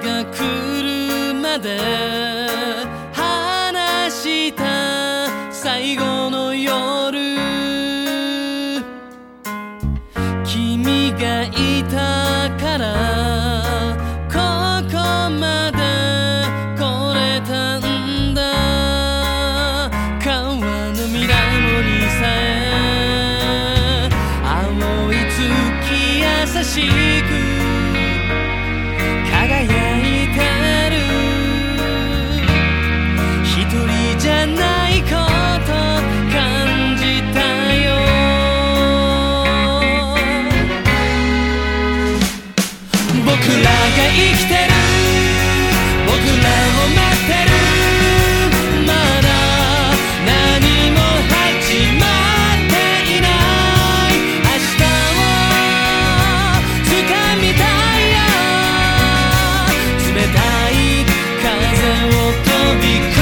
が来るまで話した最後の夜。君がいたからここまで来れたんだ。川の水面にさえ青い月優しく Because.